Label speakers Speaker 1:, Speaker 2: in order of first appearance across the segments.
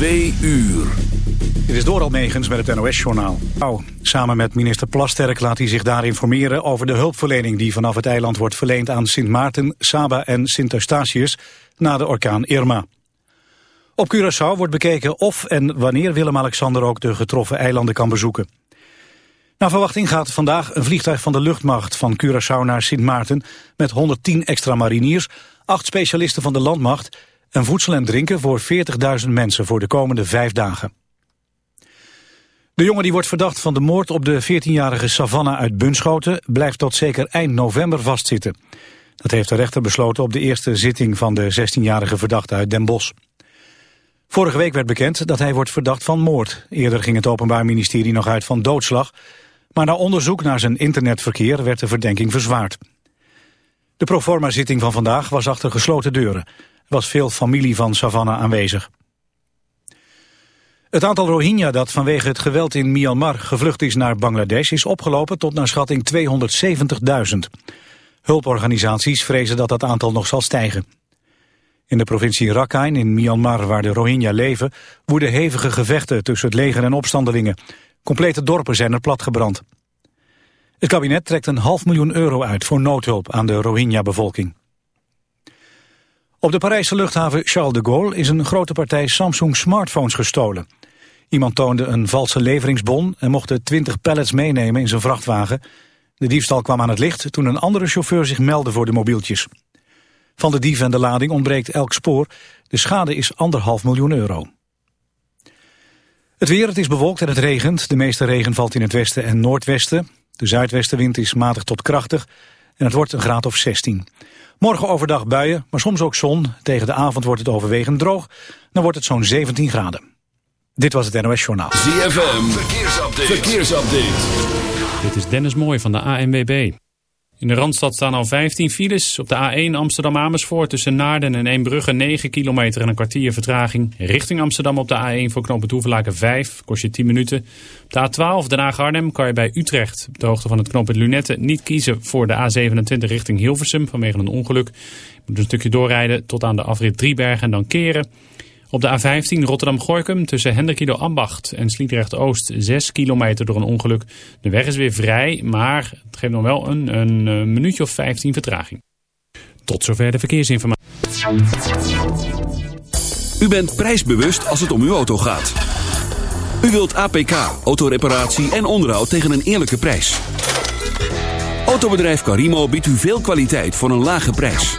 Speaker 1: Twee uur.
Speaker 2: Dit is door Almegens met het NOS-journaal. Samen met minister Plasterk laat hij zich daar informeren over de hulpverlening die vanaf het eiland wordt verleend aan Sint Maarten, Saba en Sint Eustatius na de orkaan Irma. Op Curaçao wordt bekeken of en wanneer Willem-Alexander ook de getroffen eilanden kan bezoeken. Naar verwachting gaat vandaag een vliegtuig van de luchtmacht van Curaçao naar Sint Maarten met 110 extra mariniers, acht specialisten van de landmacht en voedsel en drinken voor 40.000 mensen voor de komende vijf dagen. De jongen die wordt verdacht van de moord op de 14-jarige Savannah uit Bunschoten blijft tot zeker eind november vastzitten. Dat heeft de rechter besloten op de eerste zitting van de 16-jarige verdachte uit Den Bosch. Vorige week werd bekend dat hij wordt verdacht van moord. Eerder ging het Openbaar Ministerie nog uit van doodslag. Maar na onderzoek naar zijn internetverkeer werd de verdenking verzwaard. De proforma-zitting van vandaag was achter gesloten deuren. Was veel familie van Savannah aanwezig. Het aantal Rohingya dat vanwege het geweld in Myanmar gevlucht is naar Bangladesh is opgelopen tot naar schatting 270.000. Hulporganisaties vrezen dat dat aantal nog zal stijgen. In de provincie Rakhine in Myanmar, waar de Rohingya leven, woeden hevige gevechten tussen het leger en opstandelingen. Complete dorpen zijn er platgebrand. Het kabinet trekt een half miljoen euro uit voor noodhulp aan de Rohingya-bevolking. Op de Parijse luchthaven Charles de Gaulle is een grote partij Samsung smartphones gestolen. Iemand toonde een valse leveringsbon en mocht de 20 pallets meenemen in zijn vrachtwagen. De diefstal kwam aan het licht toen een andere chauffeur zich meldde voor de mobieltjes. Van de dief en de lading ontbreekt elk spoor. De schade is anderhalf miljoen euro. Het weer, het is bewolkt en het regent. De meeste regen valt in het westen en noordwesten. De zuidwestenwind is matig tot krachtig en het wordt een graad of 16. Morgen overdag buien, maar soms ook zon. Tegen de avond wordt het overwegend droog. Dan wordt het zo'n 17 graden. Dit was het NOS Journaal.
Speaker 1: ZFM, verkeersupdate. verkeersupdate.
Speaker 3: Dit is Dennis Mooij van de ANWB. In de Randstad staan al 15 files. Op de A1 Amsterdam-Amersfoort tussen Naarden en Eembrugge 9 kilometer en een kwartier vertraging. Richting Amsterdam op de A1 voor knooppunt Hoevelaken 5, kost je 10 minuten. Op de A12 Den Haag-Arnhem kan je bij Utrecht op de hoogte van het knooppunt Lunette niet kiezen voor de A27 richting Hilversum vanwege een ongeluk. Je moet een stukje doorrijden tot aan de afrit Driebergen en dan keren. Op de A15 Rotterdam-Gorkum tussen Hendrikido Ambacht en Sliedrecht-Oost 6 kilometer door een ongeluk. De weg is weer vrij, maar het geeft nog wel een, een, een minuutje of 15 vertraging. Tot zover de verkeersinformatie.
Speaker 1: U bent prijsbewust als het om uw auto gaat. U wilt APK, autoreparatie en onderhoud tegen een eerlijke prijs. Autobedrijf Carimo biedt u veel kwaliteit voor een lage prijs.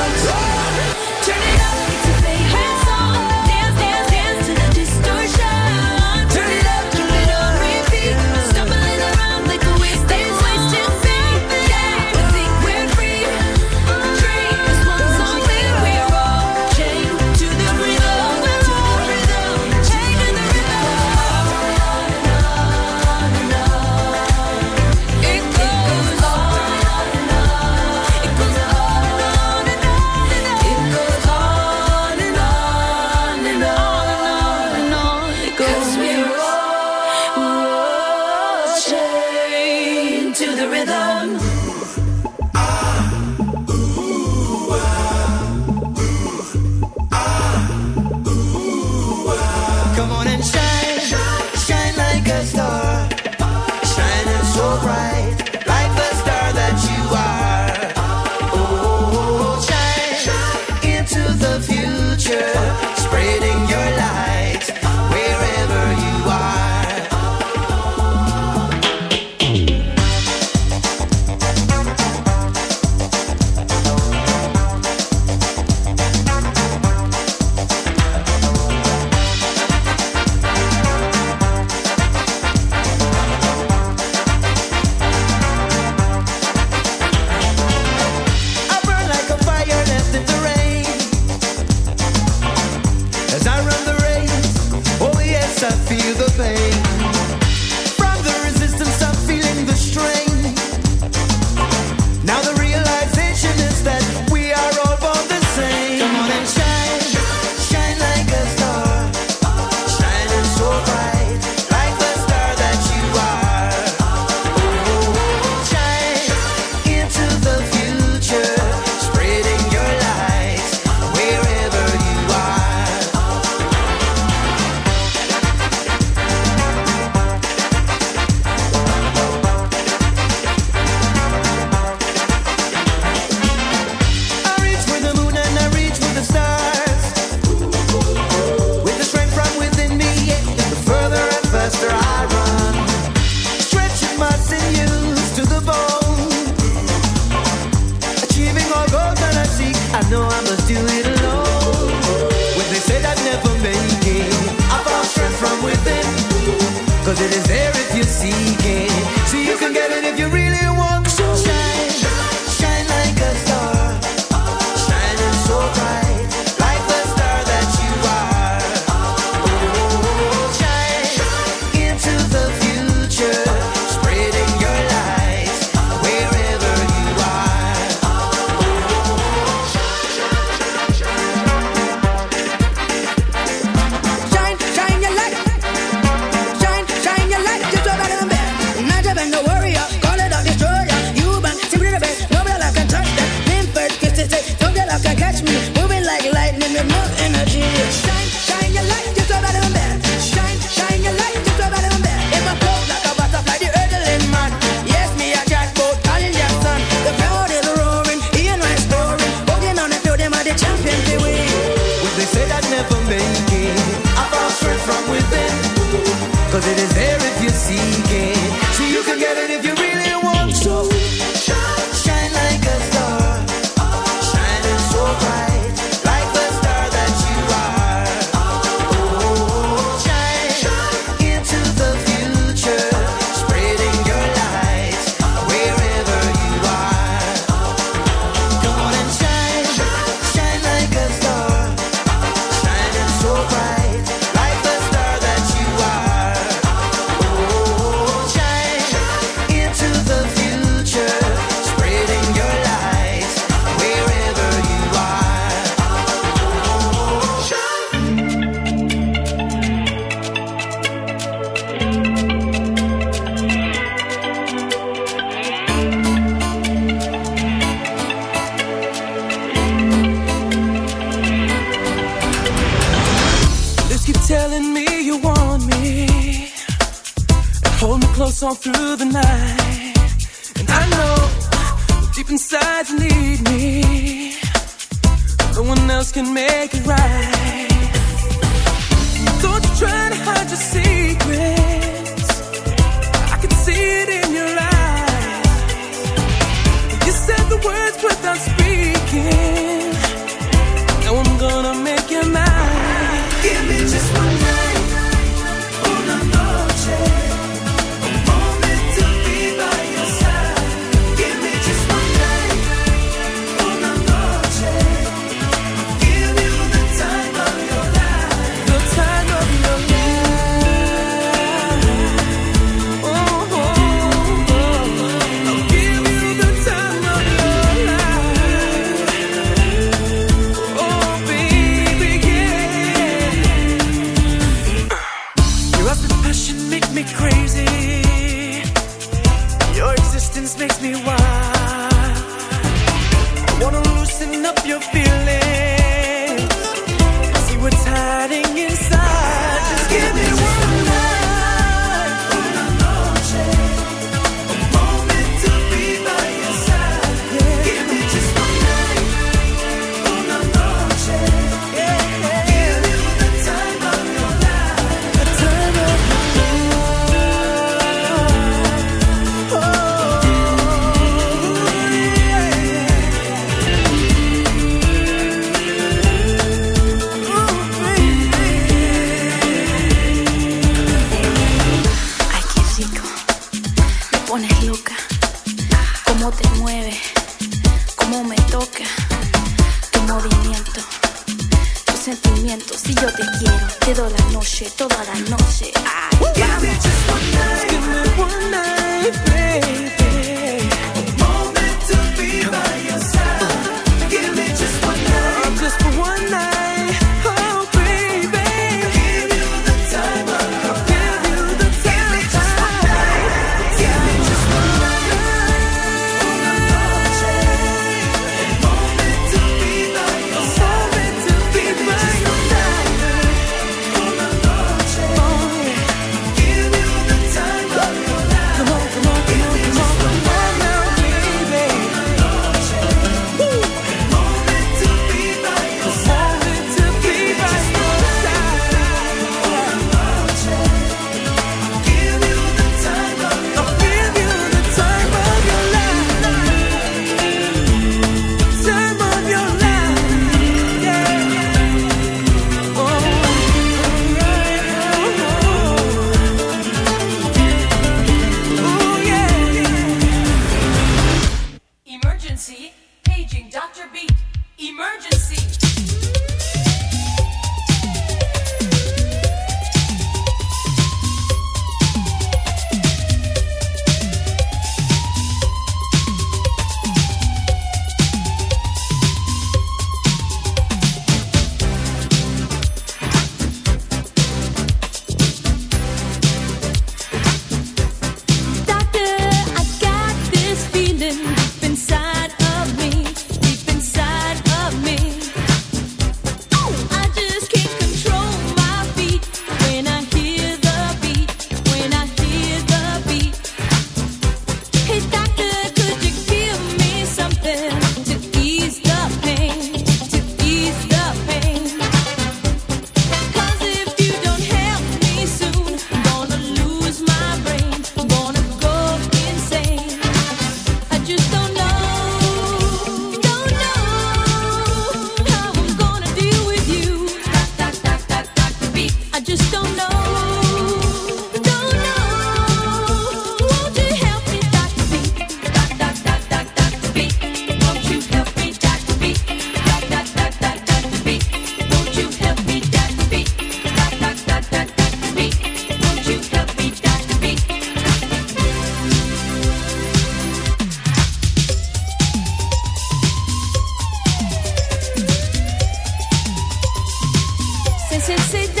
Speaker 4: since it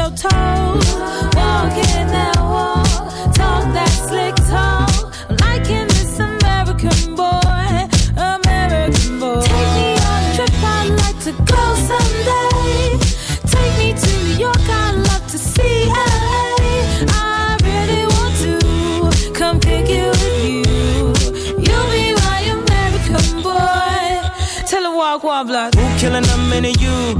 Speaker 5: Show toes. Walking that walk, talk that slick talk. Liking this American boy, American boy. Take me on a trip, I'd like to go someday. Take me to New York, I'd love to see LA. I really want to come pick you with you. You'll be my American boy. Tell him walk one block.
Speaker 6: Who killing them in UK?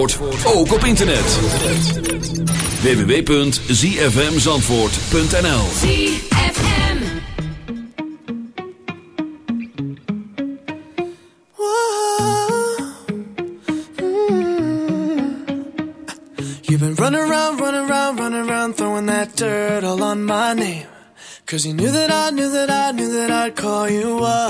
Speaker 1: Zandvoort, ook op internet. www.zfmzandvoort.nl
Speaker 7: You've been running around, running around, running around, throwing that dirt all on my name. Cause you knew that I knew that I knew that I'd call you up.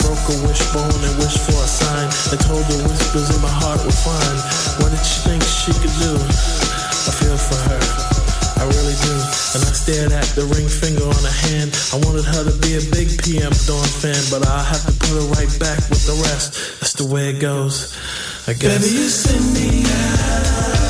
Speaker 8: Broke a wishbone and wished for a sign. I told her whispers in my heart were fine. What did she think she could do? I feel for her. I really do. And I stared at the ring finger on her hand. I wanted her to be a big PM Dawn fan, but I'll have to put her right back with the rest. That's the way it goes. I guess. Baby, you send me Baby,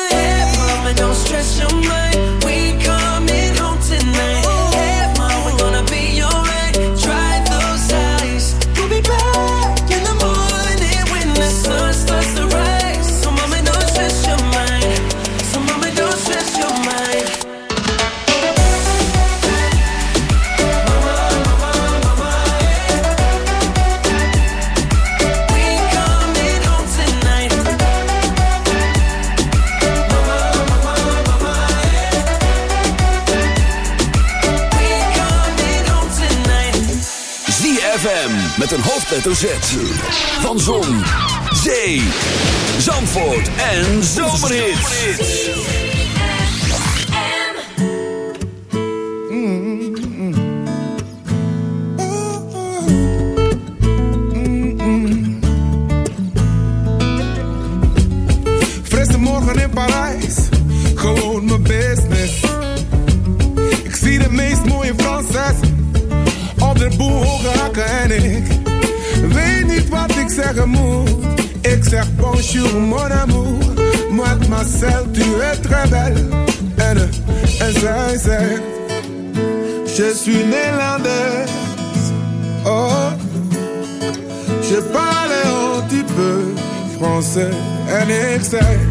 Speaker 1: Van Zon, Zee, Zandvoort en Zomerhits.
Speaker 9: Frisse morgen in Parijs, gewoon mijn business. Ik zie de meest mooie Franses op de boel hoge hakken en ik amour, sur mon amour. Moi de ma selle, tu es très belle. Elle est sincère. Je suis néerlandaise. Oh, je parle un petit peu français. Elle est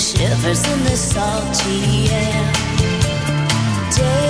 Speaker 10: shivers in the salty air. Day